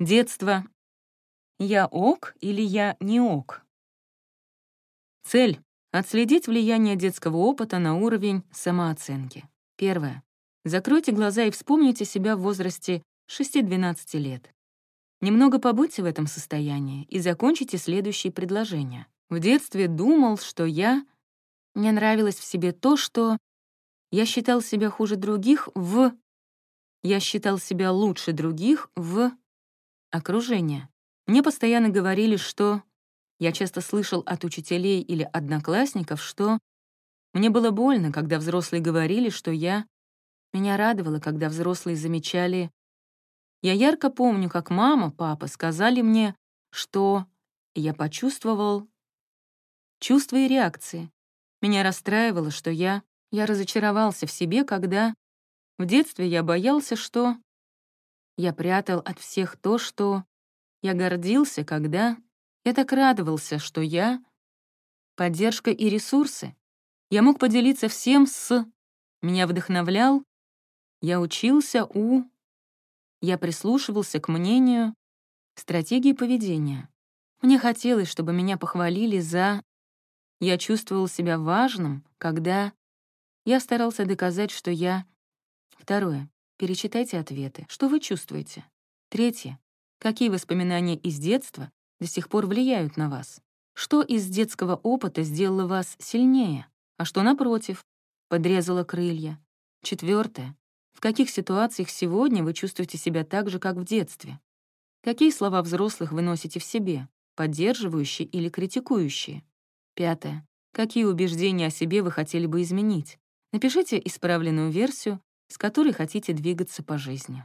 Детство. Я ок или я не ок? Цель — отследить влияние детского опыта на уровень самооценки. Первое. Закройте глаза и вспомните себя в возрасте 6-12 лет. Немного побудьте в этом состоянии и закончите следующие предложения. В детстве думал, что я... Мне нравилось в себе то, что... Я считал себя хуже других в... Я считал себя лучше других в окружение. Мне постоянно говорили, что... Я часто слышал от учителей или одноклассников, что... Мне было больно, когда взрослые говорили, что я... Меня радовало, когда взрослые замечали... Я ярко помню, как мама, папа сказали мне, что... Я почувствовал... Чувства и реакции. Меня расстраивало, что я... Я разочаровался в себе, когда... В детстве я боялся, что... Я прятал от всех то, что... Я гордился, когда... Я так радовался, что я... Поддержка и ресурсы. Я мог поделиться всем с... Меня вдохновлял. Я учился у... Я прислушивался к мнению, стратегии поведения. Мне хотелось, чтобы меня похвалили за... Я чувствовал себя важным, когда... Я старался доказать, что я... Второе. Перечитайте ответы. Что вы чувствуете? Третье. Какие воспоминания из детства до сих пор влияют на вас? Что из детского опыта сделало вас сильнее, а что, напротив, подрезало крылья? Четвертое. В каких ситуациях сегодня вы чувствуете себя так же, как в детстве? Какие слова взрослых вы носите в себе, поддерживающие или критикующие? Пятое. Какие убеждения о себе вы хотели бы изменить? Напишите исправленную версию с которой хотите двигаться по жизни.